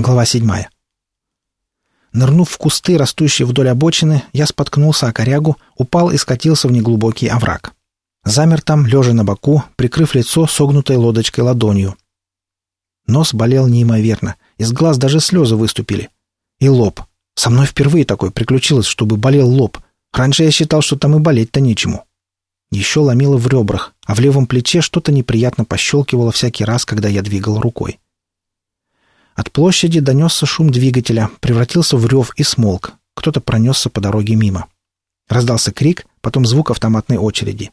Глава седьмая. Нырнув в кусты, растущие вдоль обочины, я споткнулся о корягу, упал и скатился в неглубокий овраг. Замер там, лежа на боку, прикрыв лицо согнутой лодочкой ладонью. Нос болел неимоверно, из глаз даже слезы выступили. И лоб. Со мной впервые такое приключилось, чтобы болел лоб. Раньше я считал, что там и болеть-то нечему. Еще ломило в ребрах, а в левом плече что-то неприятно пощелкивало всякий раз, когда я двигал рукой. От площади донесся шум двигателя, превратился в рев и смолк. Кто-то пронесся по дороге мимо. Раздался крик, потом звук автоматной очереди.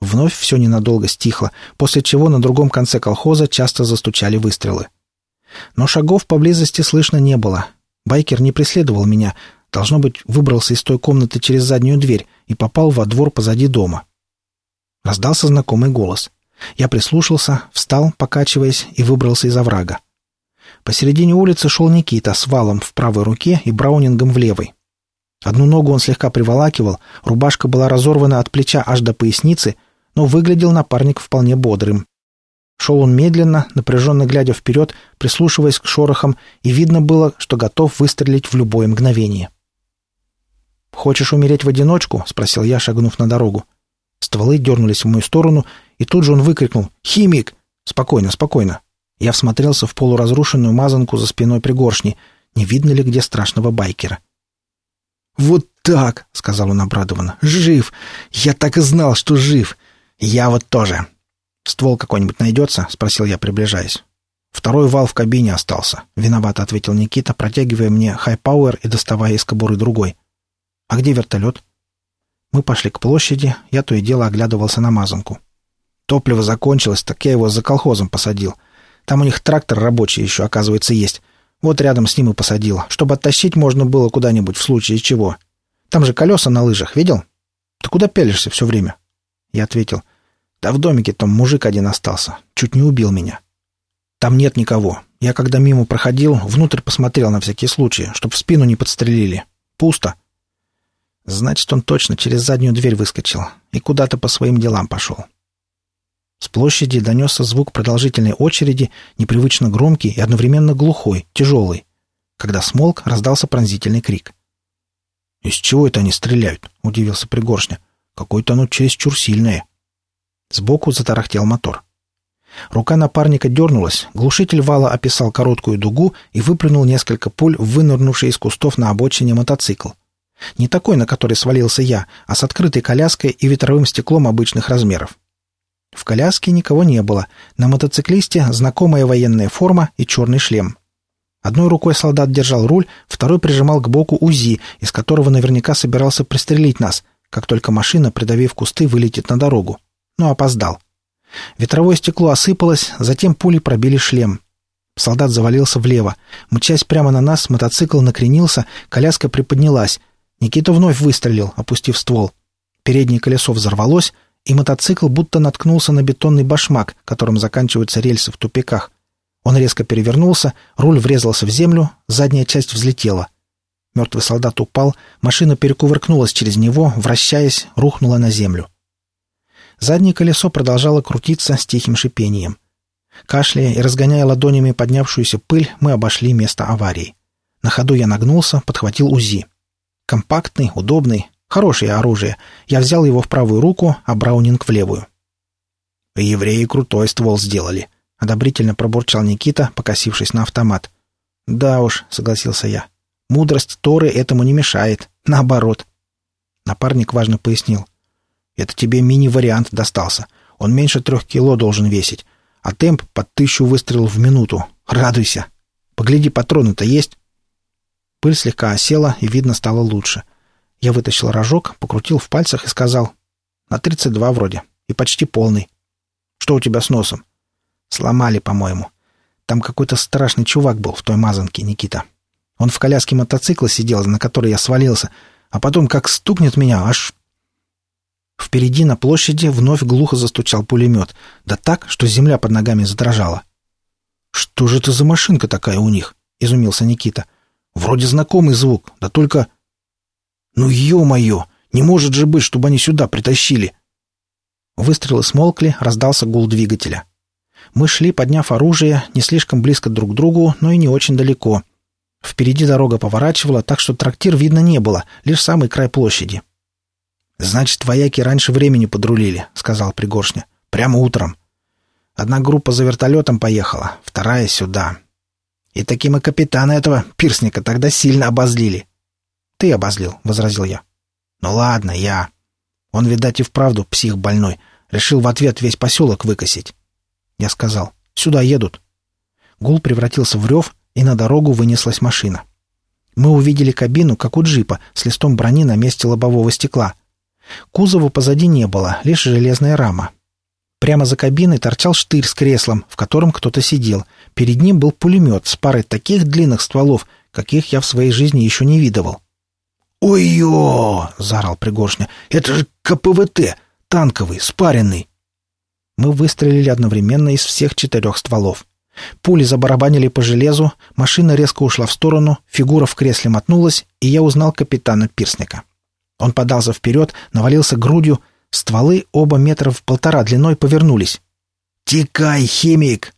Вновь все ненадолго стихло, после чего на другом конце колхоза часто застучали выстрелы. Но шагов поблизости слышно не было. Байкер не преследовал меня, должно быть, выбрался из той комнаты через заднюю дверь и попал во двор позади дома. Раздался знакомый голос. Я прислушался, встал, покачиваясь, и выбрался из оврага. Посередине улицы шел Никита с валом в правой руке и браунингом в левой. Одну ногу он слегка приволакивал, рубашка была разорвана от плеча аж до поясницы, но выглядел напарник вполне бодрым. Шел он медленно, напряженно глядя вперед, прислушиваясь к шорохам, и видно было, что готов выстрелить в любое мгновение. «Хочешь умереть в одиночку?» — спросил я, шагнув на дорогу. Стволы дернулись в мою сторону, и тут же он выкрикнул «Химик!» «Спокойно, спокойно!» Я всмотрелся в полуразрушенную мазанку за спиной пригоршни. Не видно ли где страшного байкера? «Вот так!» — сказал он обрадованно. «Жив! Я так и знал, что жив! Я вот тоже!» «Ствол какой-нибудь найдется?» — спросил я, приближаясь. «Второй вал в кабине остался», — виновато ответил Никита, протягивая мне хай-пауэр и доставая из кобуры другой. «А где вертолет?» Мы пошли к площади, я то и дело оглядывался на мазанку. Топливо закончилось, так я его за колхозом посадил — там у них трактор рабочий еще, оказывается, есть. Вот рядом с ним и посадил, чтобы оттащить можно было куда-нибудь в случае чего. Там же колеса на лыжах, видел? Ты куда пялишься все время?» Я ответил. «Да в домике там мужик один остался. Чуть не убил меня». «Там нет никого. Я, когда мимо проходил, внутрь посмотрел на всякий случай, чтоб в спину не подстрелили. Пусто». Значит, он точно через заднюю дверь выскочил и куда-то по своим делам пошел. С площади донесся звук продолжительной очереди, непривычно громкий и одновременно глухой, тяжелый. Когда смолк, раздался пронзительный крик. «Из чего это они стреляют?» — удивился Пригоршня. «Какое-то оно чересчур сильное». Сбоку затарахтел мотор. Рука напарника дернулась, глушитель вала описал короткую дугу и выплюнул несколько пуль, вынырнувший из кустов на обочине мотоцикл. Не такой, на который свалился я, а с открытой коляской и ветровым стеклом обычных размеров. В коляске никого не было. На мотоциклисте знакомая военная форма и черный шлем. Одной рукой солдат держал руль, второй прижимал к боку УЗИ, из которого наверняка собирался пристрелить нас, как только машина, придавив кусты, вылетит на дорогу. Но опоздал. Ветровое стекло осыпалось, затем пули пробили шлем. Солдат завалился влево. Мчась прямо на нас, мотоцикл накренился, коляска приподнялась. Никита вновь выстрелил, опустив ствол. Переднее колесо взорвалось, и мотоцикл будто наткнулся на бетонный башмак, которым заканчиваются рельсы в тупиках. Он резко перевернулся, руль врезался в землю, задняя часть взлетела. Мертвый солдат упал, машина перекувыркнулась через него, вращаясь, рухнула на землю. Заднее колесо продолжало крутиться с тихим шипением. Кашляя и разгоняя ладонями поднявшуюся пыль, мы обошли место аварии. На ходу я нагнулся, подхватил УЗИ. Компактный, удобный, Хорошее оружие. Я взял его в правую руку, а Браунинг в левую. «Евреи крутой ствол сделали», — одобрительно пробурчал Никита, покосившись на автомат. «Да уж», — согласился я. «Мудрость Торы этому не мешает. Наоборот». Напарник важно пояснил. «Это тебе мини-вариант достался. Он меньше трех кило должен весить, а темп под тысячу выстрелов в минуту. Радуйся. Погляди, патроны-то есть?» Пыль слегка осела, и видно стало лучше — я вытащил рожок, покрутил в пальцах и сказал. «На тридцать два вроде. И почти полный. Что у тебя с носом?» «Сломали, по-моему. Там какой-то страшный чувак был в той мазанке, Никита. Он в коляске мотоцикла сидел, на который я свалился, а потом как стукнет меня, аж...» Впереди на площади вновь глухо застучал пулемет, да так, что земля под ногами задрожала. «Что же это за машинка такая у них?» — изумился Никита. «Вроде знакомый звук, да только...» «Ну, ё-моё! Не может же быть, чтобы они сюда притащили!» Выстрелы смолкли, раздался гул двигателя. Мы шли, подняв оружие, не слишком близко друг к другу, но и не очень далеко. Впереди дорога поворачивала, так что трактир видно не было, лишь самый край площади. «Значит, вояки раньше времени подрулили», — сказал Пригоршня. «Прямо утром. Одна группа за вертолетом поехала, вторая сюда. И таким и капитана этого пирсника тогда сильно обозлили». «Ты обозлил», — возразил я. «Ну ладно, я...» Он, видать, и вправду псих больной. Решил в ответ весь поселок выкосить. Я сказал, сюда едут. Гул превратился в рев, и на дорогу вынеслась машина. Мы увидели кабину, как у джипа, с листом брони на месте лобового стекла. Кузова позади не было, лишь железная рама. Прямо за кабиной торчал штырь с креслом, в котором кто-то сидел. Перед ним был пулемет с парой таких длинных стволов, каких я в своей жизни еще не видывал. «Ой-ё!» — заорал Пригоршня. «Это же КПВТ! Танковый, спаренный!» Мы выстрелили одновременно из всех четырех стволов. Пули забарабанили по железу, машина резко ушла в сторону, фигура в кресле мотнулась, и я узнал капитана Пирсника. Он подался вперед, навалился грудью, стволы оба метра в полтора длиной повернулись. «Текай, химик!»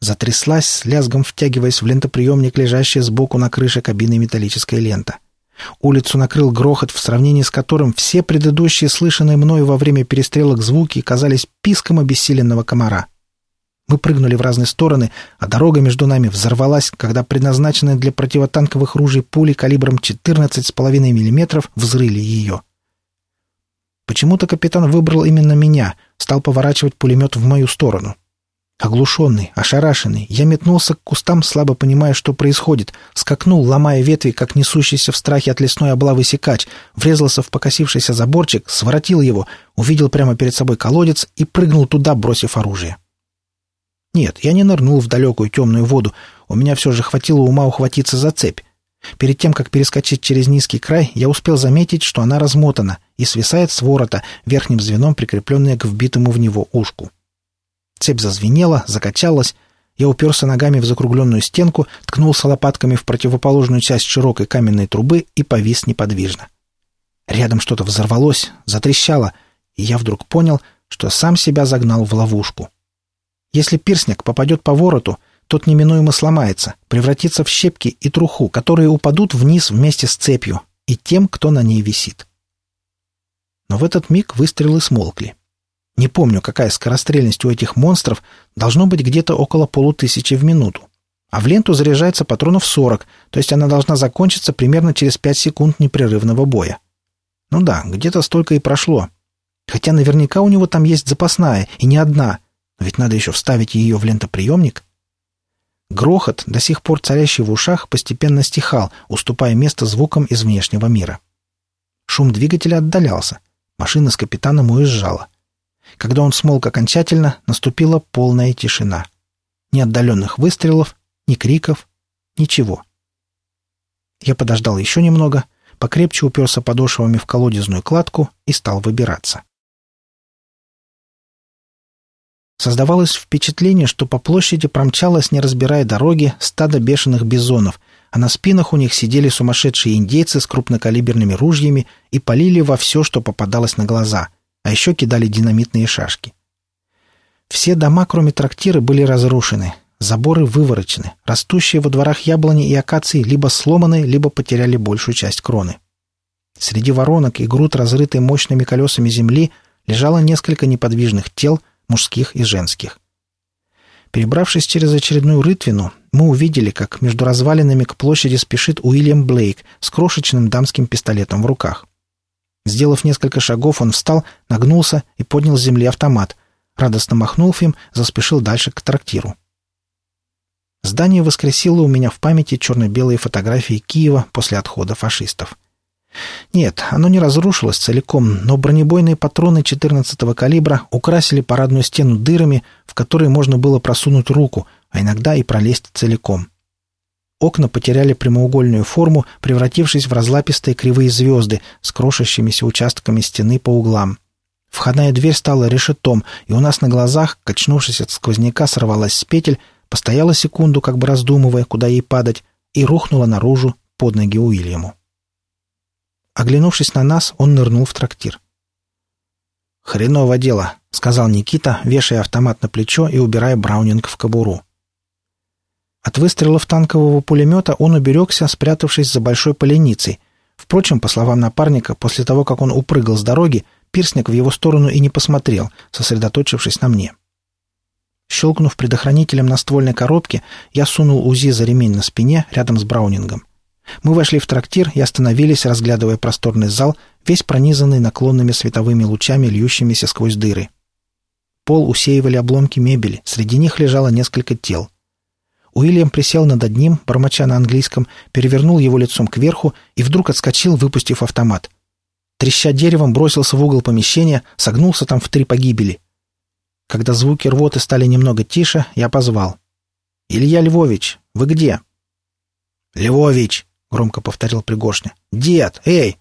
Затряслась, с лязгом втягиваясь в лентоприемник, лежащая сбоку на крыше кабины металлическая лента. Улицу накрыл грохот, в сравнении с которым все предыдущие слышанные мною во время перестрелок звуки казались писком обессиленного комара. Мы прыгнули в разные стороны, а дорога между нами взорвалась, когда предназначенные для противотанковых ружей пули калибром 14,5 мм взрыли ее. Почему-то капитан выбрал именно меня, стал поворачивать пулемет в мою сторону. Оглушенный, ошарашенный, я метнулся к кустам, слабо понимая, что происходит, скакнул, ломая ветви, как несущийся в страхе от лесной облавы сикач, врезался в покосившийся заборчик, своротил его, увидел прямо перед собой колодец и прыгнул туда, бросив оружие. Нет, я не нырнул в далекую темную воду, у меня все же хватило ума ухватиться за цепь. Перед тем, как перескочить через низкий край, я успел заметить, что она размотана и свисает с ворота, верхним звеном прикрепленная к вбитому в него ушку. Цепь зазвенела, закачалась. Я уперся ногами в закругленную стенку, ткнулся лопатками в противоположную часть широкой каменной трубы и повис неподвижно. Рядом что-то взорвалось, затрещало, и я вдруг понял, что сам себя загнал в ловушку. Если пирсник попадет по вороту, тот неминуемо сломается, превратится в щепки и труху, которые упадут вниз вместе с цепью и тем, кто на ней висит. Но в этот миг выстрелы смолкли. Не помню, какая скорострельность у этих монстров, должно быть где-то около полутысячи в минуту. А в ленту заряжается патронов 40, то есть она должна закончиться примерно через 5 секунд непрерывного боя. Ну да, где-то столько и прошло. Хотя наверняка у него там есть запасная, и не одна. Но ведь надо еще вставить ее в лентоприемник. Грохот, до сих пор царящий в ушах, постепенно стихал, уступая место звукам из внешнего мира. Шум двигателя отдалялся. Машина с капитаном уезжала. Когда он смолк окончательно, наступила полная тишина. Ни отдаленных выстрелов, ни криков, ничего. Я подождал еще немного, покрепче уперся подошвами в колодезную кладку и стал выбираться. Создавалось впечатление, что по площади промчалось, не разбирая дороги, стадо бешеных бизонов, а на спинах у них сидели сумасшедшие индейцы с крупнокалиберными ружьями и полили во все, что попадалось на глаза — а еще кидали динамитные шашки. Все дома, кроме трактира, были разрушены, заборы выворочены, растущие во дворах яблони и акации либо сломаны, либо потеряли большую часть кроны. Среди воронок и груд, разрытой мощными колесами земли, лежало несколько неподвижных тел, мужских и женских. Перебравшись через очередную рытвину, мы увидели, как между развалинами к площади спешит Уильям Блейк с крошечным дамским пистолетом в руках. Сделав несколько шагов, он встал, нагнулся и поднял с земли автомат. Радостно махнув им, заспешил дальше к трактиру. Здание воскресило у меня в памяти черно-белые фотографии Киева после отхода фашистов. Нет, оно не разрушилось целиком, но бронебойные патроны 14-го калибра украсили парадную стену дырами, в которые можно было просунуть руку, а иногда и пролезть целиком. Окна потеряли прямоугольную форму, превратившись в разлапистые кривые звезды с крошащимися участками стены по углам. Входная дверь стала решетом, и у нас на глазах, качнувшись от сквозняка, сорвалась с петель, постояла секунду, как бы раздумывая, куда ей падать, и рухнула наружу под ноги Уильяму. Оглянувшись на нас, он нырнул в трактир. «Хреново дело», — сказал Никита, вешая автомат на плечо и убирая Браунинг в кобуру. От выстрелов танкового пулемета он уберегся, спрятавшись за большой поленицей. Впрочем, по словам напарника, после того, как он упрыгал с дороги, Пирсник в его сторону и не посмотрел, сосредоточившись на мне. Щелкнув предохранителем на ствольной коробке, я сунул УЗИ за ремень на спине рядом с Браунингом. Мы вошли в трактир и остановились, разглядывая просторный зал, весь пронизанный наклонными световыми лучами, льющимися сквозь дыры. Пол усеивали обломки мебели, среди них лежало несколько тел. Уильям присел над одним, бормоча на английском, перевернул его лицом кверху и вдруг отскочил, выпустив автомат. Треща деревом, бросился в угол помещения, согнулся там в три погибели. Когда звуки рвоты стали немного тише, я позвал. «Илья Львович, вы где?» «Львович!» — громко повторил Пригоршня. «Дед! Эй!»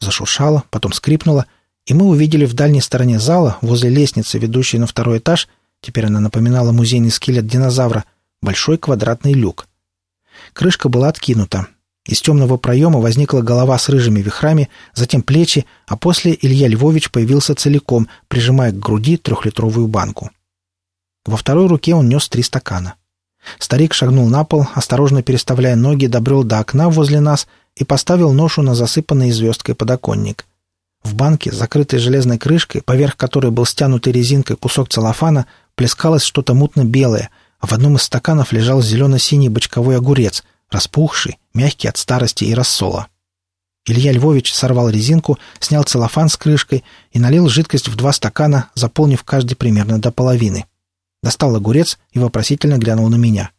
Зашуршало, потом скрипнуло, и мы увидели в дальней стороне зала, возле лестницы, ведущей на второй этаж, теперь она напоминала музейный скелет динозавра, большой квадратный люк. Крышка была откинута. Из темного проема возникла голова с рыжими вихрами, затем плечи, а после Илья Львович появился целиком, прижимая к груди трехлитровую банку. Во второй руке он нес три стакана. Старик шагнул на пол, осторожно переставляя ноги, добрел до окна возле нас и поставил ношу на засыпанный звездкой подоконник. В банке, закрытой железной крышкой, поверх которой был стянутый резинкой кусок целлофана, плескалось что-то мутно-белое, в одном из стаканов лежал зелено-синий бочковой огурец, распухший, мягкий от старости и рассола. Илья Львович сорвал резинку, снял целлофан с крышкой и налил жидкость в два стакана, заполнив каждый примерно до половины. Достал огурец и вопросительно глянул на меня.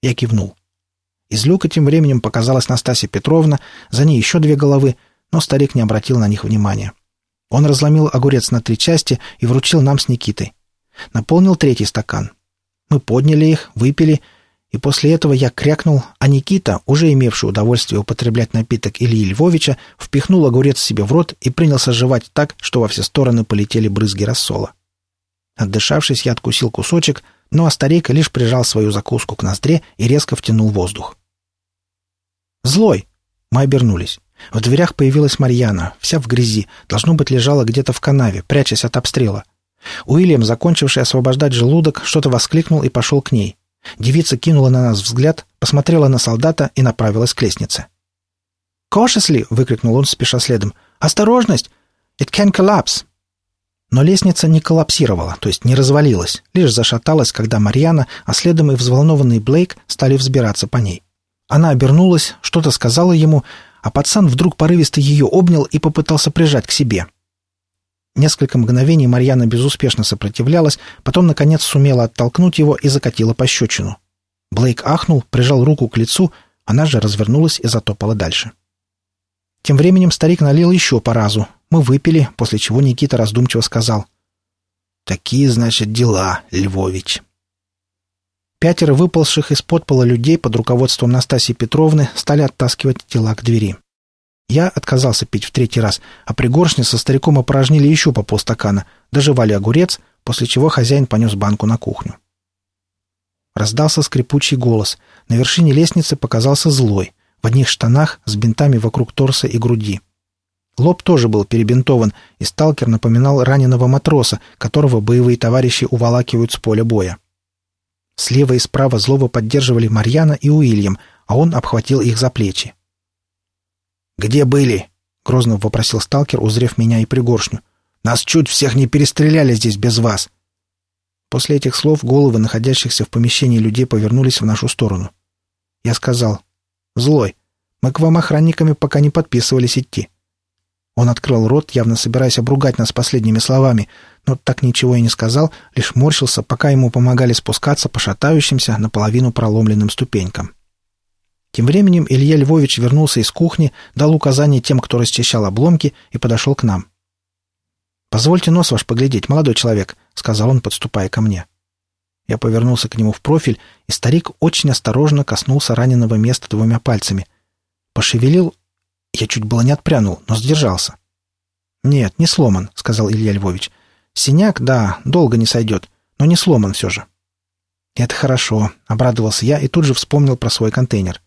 Я кивнул. Из люка тем временем показалась Настасья Петровна, за ней еще две головы, но старик не обратил на них внимания. Он разломил огурец на три части и вручил нам с Никитой. Наполнил третий стакан. Мы подняли их, выпили, и после этого я крякнул, а Никита, уже имевший удовольствие употреблять напиток Ильи Львовича, впихнул огурец себе в рот и принялся жевать так, что во все стороны полетели брызги рассола. Отдышавшись, я откусил кусочек, но а старик лишь прижал свою закуску к ноздре и резко втянул воздух. «Злой!» Мы обернулись. В дверях появилась Марьяна, вся в грязи, должно быть, лежала где-то в канаве, прячась от обстрела. Уильям, закончивший освобождать желудок, что-то воскликнул и пошел к ней. Девица кинула на нас взгляд, посмотрела на солдата и направилась к лестнице. «Cautiously!» — выкрикнул он, спеша следом. «Осторожность! It can collapse!» Но лестница не коллапсировала, то есть не развалилась, лишь зашаталась, когда Марьяна, а следом и взволнованный Блейк стали взбираться по ней. Она обернулась, что-то сказала ему, а пацан вдруг порывисто ее обнял и попытался прижать к себе. Несколько мгновений Марьяна безуспешно сопротивлялась, потом, наконец, сумела оттолкнуть его и закатила пощечину. Блейк ахнул, прижал руку к лицу, она же развернулась и затопала дальше. Тем временем старик налил еще по разу, мы выпили, после чего Никита раздумчиво сказал. «Такие, значит, дела, Львович». Пятеро выползших из-под пола людей под руководством Настасьи Петровны стали оттаскивать тела к двери. Я отказался пить в третий раз, а пригоршни со стариком опорожнили еще по полстакана, доживали огурец, после чего хозяин понес банку на кухню. Раздался скрипучий голос. На вершине лестницы показался злой, в одних штанах с бинтами вокруг торса и груди. Лоб тоже был перебинтован, и сталкер напоминал раненого матроса, которого боевые товарищи уволакивают с поля боя. Слева и справа злого поддерживали Марьяна и Уильям, а он обхватил их за плечи. «Где были?» — грозно вопросил сталкер, узрев меня и пригоршню. «Нас чуть всех не перестреляли здесь без вас!» После этих слов головы находящихся в помещении людей повернулись в нашу сторону. Я сказал, «Злой, мы к вам охранниками пока не подписывались идти. Он открыл рот, явно собираясь обругать нас последними словами, но так ничего и не сказал, лишь морщился, пока ему помогали спускаться по шатающимся, наполовину проломленным ступенькам. Тем временем Илья Львович вернулся из кухни, дал указание тем, кто расчищал обломки, и подошел к нам. «Позвольте нос ваш поглядеть, молодой человек», — сказал он, подступая ко мне. Я повернулся к нему в профиль, и старик очень осторожно коснулся раненого места двумя пальцами. Пошевелил я чуть было не отпрянул, но сдержался. «Нет, не сломан», — сказал Илья Львович. «Синяк, да, долго не сойдет, но не сломан все же». «Это хорошо», — обрадовался я и тут же вспомнил про свой контейнер.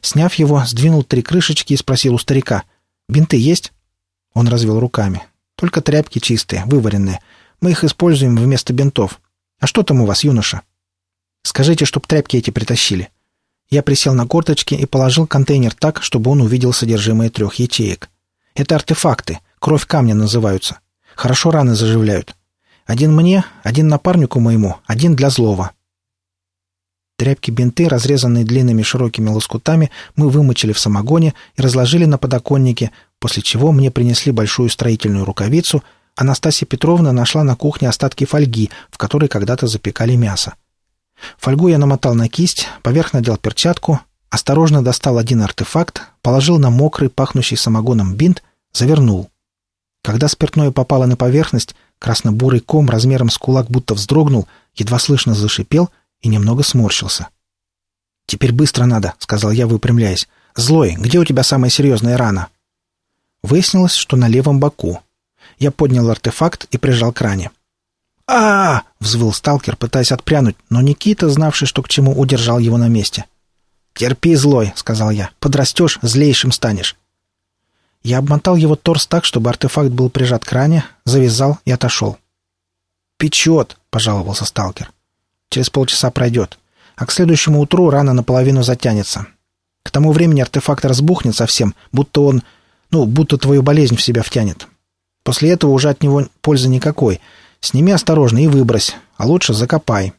Сняв его, сдвинул три крышечки и спросил у старика. «Бинты есть?» Он развел руками. Только тряпки чистые, вываренные. Мы их используем вместо бинтов. А что там у вас, юноша? Скажите, чтоб тряпки эти притащили. Я присел на корточки и положил контейнер так, чтобы он увидел содержимое трех ячеек. Это артефакты. Кровь камня называются. Хорошо раны заживляют. Один мне, один напарнику моему, один для злого. Тряпки-бинты, разрезанные длинными широкими лоскутами, мы вымочили в самогоне и разложили на подоконнике, после чего мне принесли большую строительную рукавицу, Анастасия Петровна нашла на кухне остатки фольги, в которой когда-то запекали мясо. Фольгу я намотал на кисть, поверх надел перчатку, осторожно достал один артефакт, положил на мокрый, пахнущий самогоном бинт, завернул. Когда спиртное попало на поверхность, красно-бурый ком размером с кулак будто вздрогнул, едва слышно зашипел и немного сморщился. «Теперь быстро надо», — сказал я, выпрямляясь. «Злой, где у тебя самая серьезная рана?» Выяснилось, что на левом боку. Я поднял артефакт и прижал к ране. а, -а, -а взвыл сталкер, пытаясь отпрянуть, но Никита, знавший, что к чему, удержал его на месте. «Терпи, злой», — сказал я. «Подрастешь, злейшим станешь». Я обмотал его торс так, чтобы артефакт был прижат к ране, завязал и отошел. «Печет», — пожаловался сталкер. Через полчаса пройдет. А к следующему утру рана наполовину затянется. К тому времени артефакт разбухнет совсем, будто он... Ну, будто твою болезнь в себя втянет. После этого уже от него пользы никакой. Сними осторожно и выбрось, а лучше закопай.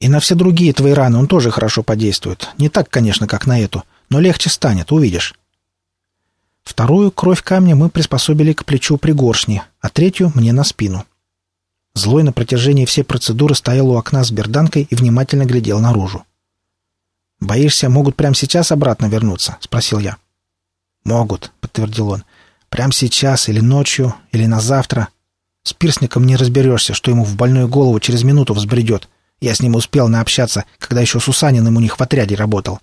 И на все другие твои раны он тоже хорошо подействует. Не так, конечно, как на эту, но легче станет, увидишь. Вторую кровь камня мы приспособили к плечу пригоршни, а третью — мне на спину. Злой на протяжении всей процедуры стоял у окна с берданкой и внимательно глядел наружу. «Боишься, могут прямо сейчас обратно вернуться?» — спросил я. «Могут», — подтвердил он. «Прямо сейчас, или ночью, или на завтра. С пирсником не разберешься, что ему в больную голову через минуту взбредет. Я с ним успел наобщаться, когда еще Сусаниным у них в отряде работал.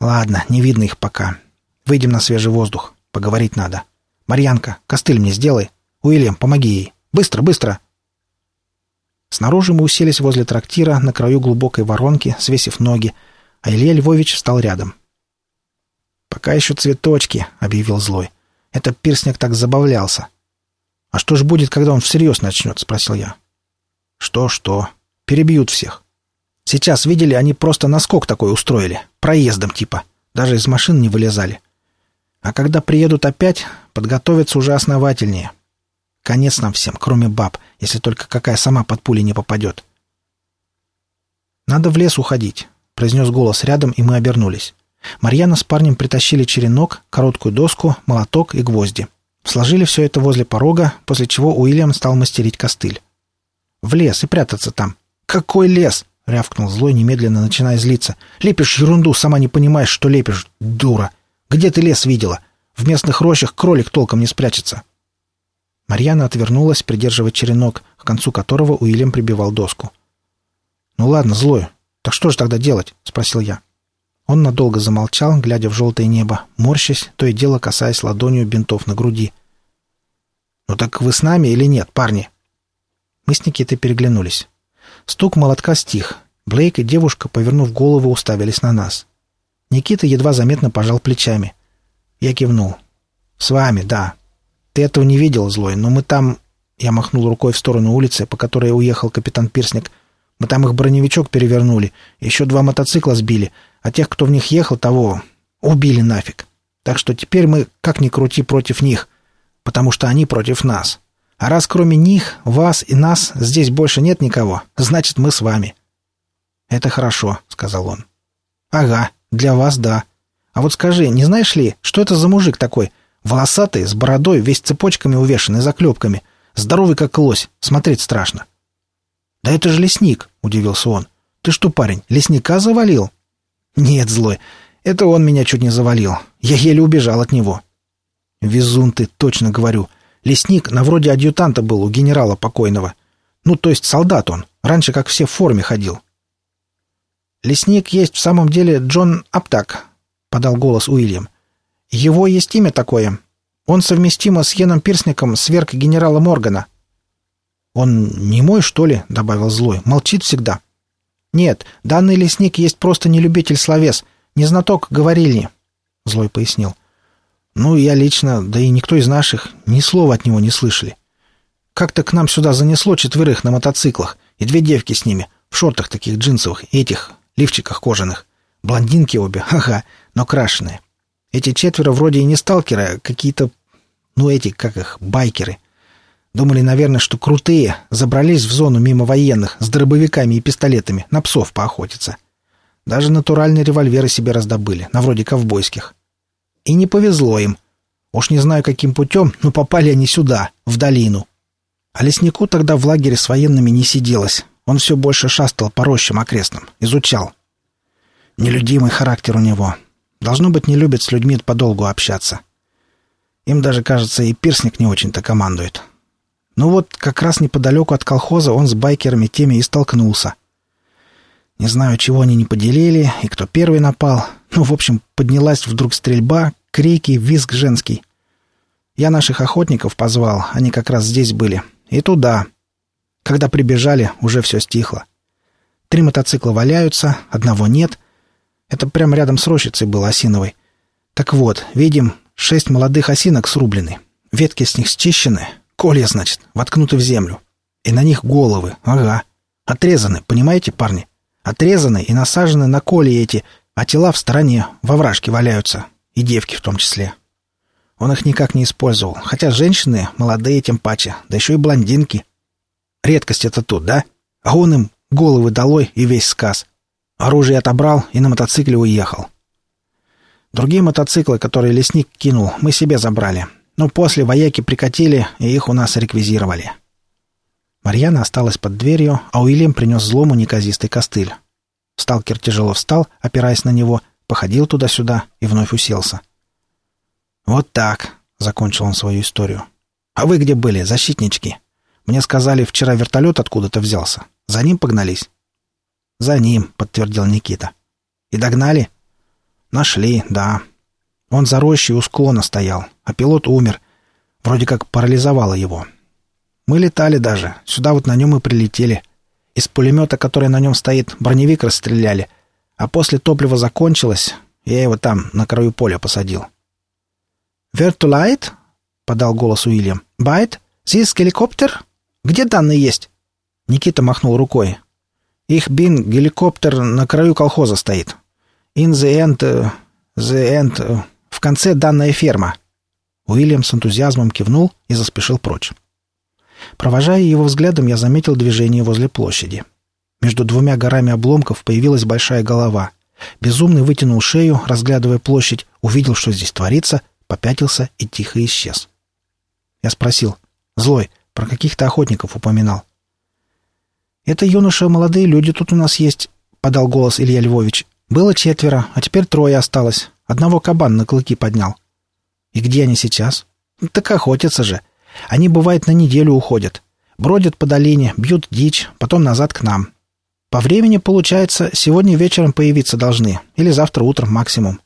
Ладно, не видно их пока. Выйдем на свежий воздух. Поговорить надо. Марьянка, костыль мне сделай. Уильям, помоги ей». Быстро, быстро!» Снаружи мы уселись возле трактира на краю глубокой воронки, свесив ноги, а Илья Львович встал рядом. «Пока еще цветочки», — объявил злой. «Это пирсник так забавлялся». «А что ж будет, когда он всерьез начнет?» — спросил я. «Что-что? Перебьют всех. Сейчас, видели, они просто наскок такой устроили. Проездом типа. Даже из машин не вылезали. А когда приедут опять, подготовятся уже основательнее. Конец нам всем, кроме баб, если только какая сама под пули не попадет. «Надо в лес уходить», — произнес голос рядом, и мы обернулись. Марьяна с парнем притащили черенок, короткую доску, молоток и гвозди. Сложили все это возле порога, после чего Уильям стал мастерить костыль. «В лес и прятаться там». «Какой лес?» — рявкнул злой, немедленно начиная злиться. «Лепишь ерунду, сама не понимаешь, что лепишь, дура! Где ты лес видела? В местных рощах кролик толком не спрячется». Марьяна отвернулась, придерживая черенок, к концу которого Уильям прибивал доску. «Ну ладно, злой. Так что же тогда делать?» — спросил я. Он надолго замолчал, глядя в желтое небо, морщась, то и дело касаясь ладонью бинтов на груди. «Ну так вы с нами или нет, парни?» Мы с Никитой переглянулись. Стук молотка стих. Блейк и девушка, повернув голову, уставились на нас. Никита едва заметно пожал плечами. Я кивнул. «С вами, да. Ты этого не видел, злой, но мы там...» Я махнул рукой в сторону улицы, по которой уехал капитан Пирсник. «Мы там их броневичок перевернули, еще два мотоцикла сбили, а тех, кто в них ехал, того убили нафиг. Так что теперь мы, как ни крути, против них, потому что они против нас. А раз кроме них, вас и нас здесь больше нет никого, значит, мы с вами». «Это хорошо», — сказал он. «Ага, для вас да. А вот скажи, не знаешь ли, что это за мужик такой, Волосатый, с бородой, весь цепочками увешанный, заклепками. Здоровый, как лось. Смотреть страшно. «Да это же лесник!» — удивился он. «Ты что, парень, лесника завалил?» «Нет, злой. Это он меня чуть не завалил. Я еле убежал от него». «Везун ты, точно говорю. Лесник на вроде адъютанта был у генерала покойного. Ну, то есть солдат он. Раньше как все в форме ходил». «Лесник есть в самом деле Джон Аптак», — подал голос Уильям. Его есть имя такое. Он совместимо с Йеном Пирсником, сверх генерала Моргана». «Он не мой, что ли?» — добавил злой. «Молчит всегда». «Нет, данный лесник есть просто не любитель словес, не знаток говорильни», — злой пояснил. Ну, я лично, да и никто из наших, ни слова от него не слышали. Как-то к нам сюда занесло четверых на мотоциклах, и две девки с ними, в шортах таких джинсовых, этих, лифчиках кожаных. Блондинки обе, ага, но крашеные. Эти четверо вроде и не сталкеры, а какие-то, ну эти, как их, байкеры. Думали, наверное, что крутые, забрались в зону мимо военных с дробовиками и пистолетами, на псов поохотиться. Даже натуральные револьверы себе раздобыли, на вроде ковбойских. И не повезло им. Уж не знаю, каким путем, но попали они сюда, в долину. А леснику тогда в лагере с военными не сиделось. Он все больше шастал по рощам окрестным, изучал. Нелюдимый характер у него. Должно быть, не любит с людьми подолгу общаться. Им даже, кажется, и пирсник не очень-то командует. Ну вот, как раз неподалеку от колхоза он с байкерами теми и столкнулся. Не знаю, чего они не поделили и кто первый напал, ну, в общем, поднялась вдруг стрельба, крики, визг женский. Я наших охотников позвал, они как раз здесь были. И туда. Когда прибежали, уже все стихло. Три мотоцикла валяются, одного нет. Это прямо рядом с рощицей было осиновой. Так вот, видим, шесть молодых осинок срублены. Ветки с них счищены. Колья, значит, воткнуты в землю. И на них головы, ага. Отрезаны, понимаете, парни? Отрезаны и насажены на коли эти, а тела в стороне, во вражке валяются, и девки в том числе. Он их никак не использовал, хотя женщины молодые тем паче, да еще и блондинки. Редкость это тут, да? А он им головы долой и весь сказ. Оружие отобрал и на мотоцикле уехал. Другие мотоциклы, которые лесник кинул, мы себе забрали. Но после вояки прикатили, и их у нас реквизировали. Марьяна осталась под дверью, а Уильям принес злому неказистый костыль. Сталкер тяжело встал, опираясь на него, походил туда-сюда и вновь уселся. «Вот так», — закончил он свою историю. «А вы где были, защитнички? Мне сказали, вчера вертолет откуда-то взялся. За ним погнались?» «За ним», — подтвердил Никита. «И догнали?» «Нашли, да. Он за рощей у склона стоял, а пилот умер. Вроде как парализовало его. Мы летали даже, сюда вот на нем и прилетели. Из пулемета, который на нем стоит, броневик расстреляли. А после топлива закончилось, я его там, на краю поля, посадил. «Вертулайт?» — подал голос Уильям. «Байт? Здесь геликоптер? Где данные есть?» Никита махнул рукой. «Их бин геликоптер на краю колхоза стоит. In the end... Uh, the end... Uh, в конце данная ферма». Уильям с энтузиазмом кивнул и заспешил прочь. Провожая его взглядом, я заметил движение возле площади. Между двумя горами обломков появилась большая голова. Безумный вытянул шею, разглядывая площадь, увидел, что здесь творится, попятился и тихо исчез. Я спросил. «Злой, про каких-то охотников упоминал». «Это юноша, молодые люди тут у нас есть», — подал голос Илья Львович. «Было четверо, а теперь трое осталось. Одного кабан на клыки поднял». «И где они сейчас?» «Так охотятся же. Они, бывает, на неделю уходят. Бродят по долине, бьют дичь, потом назад к нам. По времени, получается, сегодня вечером появиться должны, или завтра утром максимум.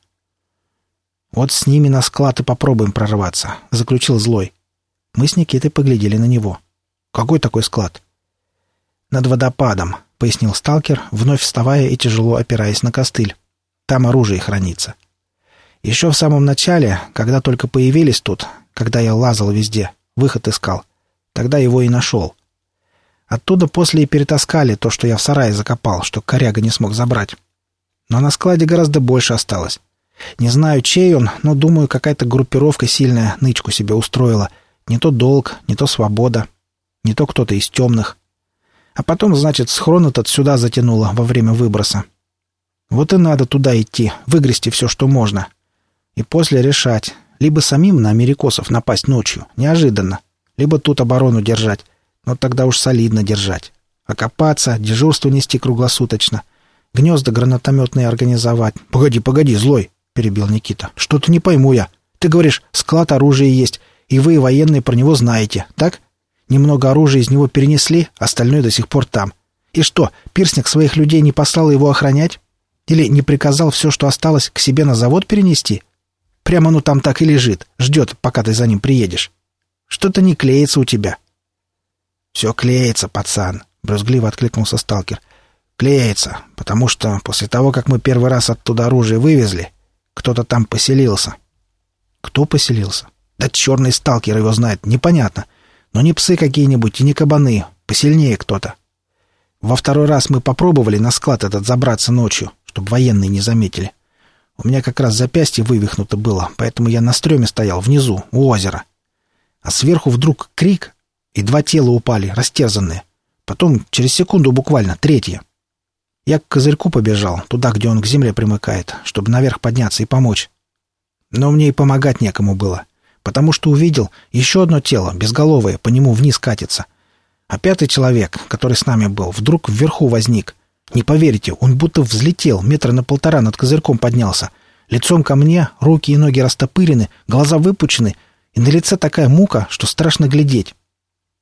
«Вот с ними на склад и попробуем прорваться», — заключил Злой. Мы с Никитой поглядели на него. «Какой такой склад?» «Над водопадом», — пояснил сталкер, вновь вставая и тяжело опираясь на костыль. «Там оружие хранится». Еще в самом начале, когда только появились тут, когда я лазал везде, Выход искал. Тогда его и нашел. Оттуда после и перетаскали то, что я в сарае закопал, что коряга не смог забрать. Но на складе гораздо больше осталось. Не знаю, чей он, но, думаю, какая-то группировка сильная нычку себе устроила. Не то долг, не то свобода, не то кто-то из темных. А потом, значит, схрон этот сюда затянуло во время выброса. Вот и надо туда идти, выгрести все, что можно. И после решать, либо самим на америкосов напасть ночью, неожиданно, либо тут оборону держать, но тогда уж солидно держать. Окопаться, дежурство нести круглосуточно, гнезда гранатометные организовать. «Погоди, погоди, злой!» — перебил Никита. «Что-то не пойму я. Ты говоришь, склад оружия есть, и вы, военные, про него знаете, так? Немного оружия из него перенесли, остальное до сих пор там. И что, Пирсник своих людей не послал его охранять? Или не приказал все, что осталось, к себе на завод перенести?» Прямо оно там так и лежит, ждет, пока ты за ним приедешь. Что-то не клеится у тебя». «Все клеится, пацан», — брюзгливо откликнулся сталкер. «Клеится, потому что после того, как мы первый раз оттуда оружие вывезли, кто-то там поселился». Кто поселился? Да черный сталкер его знает, непонятно. Но не псы какие-нибудь и не кабаны, посильнее кто-то. Во второй раз мы попробовали на склад этот забраться ночью, чтобы военные не заметили. У меня как раз запястье вывихнуто было, поэтому я на стреме стоял, внизу, у озера. А сверху вдруг крик, и два тела упали, растерзанные. Потом, через секунду буквально, третье. Я к козырьку побежал, туда, где он к земле примыкает, чтобы наверх подняться и помочь. Но мне и помогать некому было, потому что увидел еще одно тело, безголовое, по нему вниз катится. А пятый человек, который с нами был, вдруг вверху возник. Не поверите, он будто взлетел, метра на полтора над козырьком поднялся. Лицом ко мне, руки и ноги растопырены, глаза выпучены, и на лице такая мука, что страшно глядеть.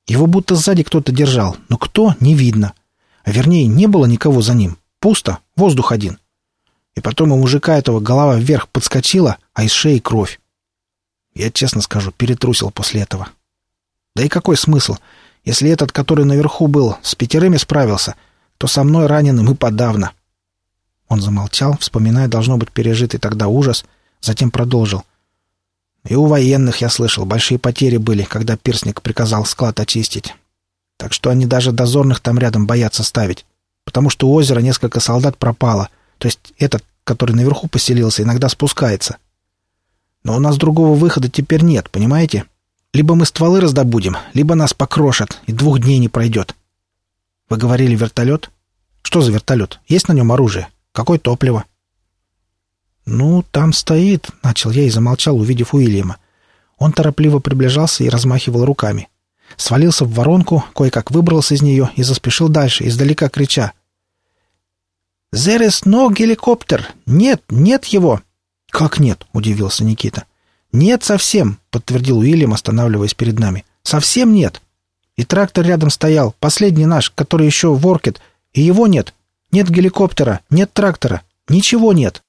Его будто сзади кто-то держал, но кто — не видно. А вернее, не было никого за ним. Пусто, воздух один. И потом у мужика этого голова вверх подскочила, а из шеи кровь. Я, честно скажу, перетрусил после этого. Да и какой смысл? Если этот, который наверху был, с пятерыми справился, то со мной раненым и подавно. Он замолчал, вспоминая, должно быть, пережитый тогда ужас, затем продолжил. И у военных, я слышал, большие потери были, когда Пирсник приказал склад очистить. Так что они даже дозорных там рядом боятся ставить. Потому что у озера несколько солдат пропало. То есть этот, который наверху поселился, иногда спускается. Но у нас другого выхода теперь нет, понимаете? Либо мы стволы раздобудем, либо нас покрошат, и двух дней не пройдет. Вы говорили вертолет? Что за вертолет? Есть на нем оружие? Какое топливо? «Ну, там стоит», — начал я и замолчал, увидев Уильяма. Он торопливо приближался и размахивал руками. Свалился в воронку, кое-как выбрался из нее и заспешил дальше, издалека крича. «There is no геликоптер! Нет, нет его!» «Как нет?» — удивился Никита. «Нет совсем», — подтвердил Уильям, останавливаясь перед нами. «Совсем нет. И трактор рядом стоял, последний наш, который еще в Оркет, и его нет. Нет геликоптера, нет трактора, ничего нет».